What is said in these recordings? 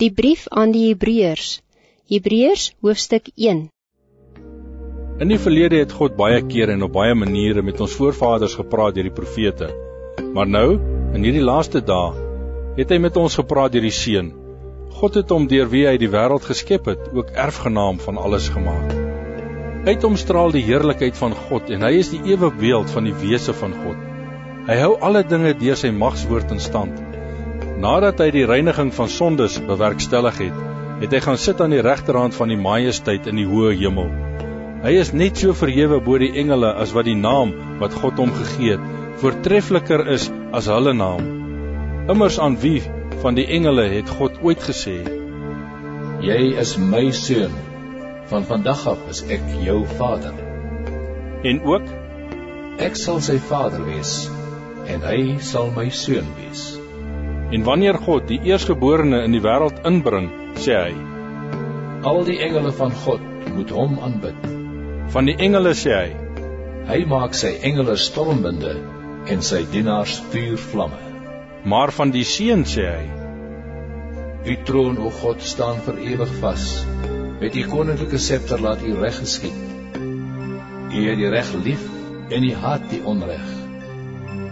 Die brief aan die Hebreërs. Hebreërs hoofstuk 1. In die verlede het God baie kere en op baie maniere met ons voorvaders gepraat deur die profete. Maar nou, in hierdie laaste dae, het hy met ons gepraat deur die Seun. God het hom deur wie hy die wêreld geskep het, ook erfgenaam van alles gemaak. Uit hom straal die heerlikheid van God en hy is die ewe beeld van die wese van God. Hy hou alle dinge deur sy magswoord in stand. Nadat hy die reiniging van sondes bewerkstellig het, het hy gaan sit aan die regterhand van die majesteit in die hoë hemel. Hy is net so verhewe bo die engele as wat die naam wat God hom gegee het voortreffeliker is as hulle naam. Immers aan wie van die engele het God ooit gesê: Jy is my seun. Van vandag af is ek jou vader. En ook ek sal sy vader wees en hy sal my seun wees. En wanneer God die eerstgeborene in die wêreld inbring, sê hy: Al die engele van God moet hom aanbid. Van die engele sê hy: Hy maak sy engele stormwinde en sy dienaars vuurvlamme. Maar van die seun sê hy: U troon o God staan vir ewig vas. Met u koninklike scepter laat u reg geskied. U het die reg lief en u haat die onreg.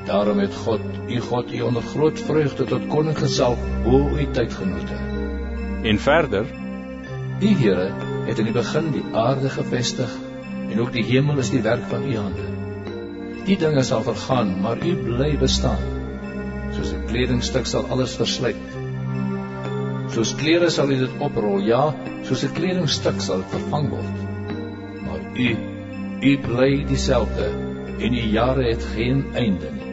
Daarom het God, u God, u onder groot vreugde tot koning gesalf bo u tydgenote. En verder, die Here het in die begin die aarde gevestig en ook die hemel is die werk van u hande. Die dinge sal vergaan, maar u bly bestaan. Soos 'n kledingstuk sal alles verslyt. Soos klere sal u dit oprol, ja, soos 'n kledingstuk sal dit vervang word. Maar u, u bly dieselfde en u jare het geen einde nie.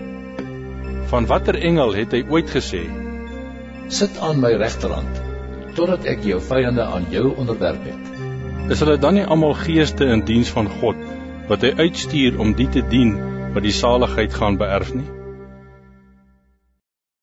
Van watter engel het hy ooit gesê: Sit aan my regterhand totdat ek jou vyande aan jou onderwerp het. Is hulle dan nie almal geeste in diens van God wat hy uitstuur om die te dien wat die saligheid gaan beerf nie?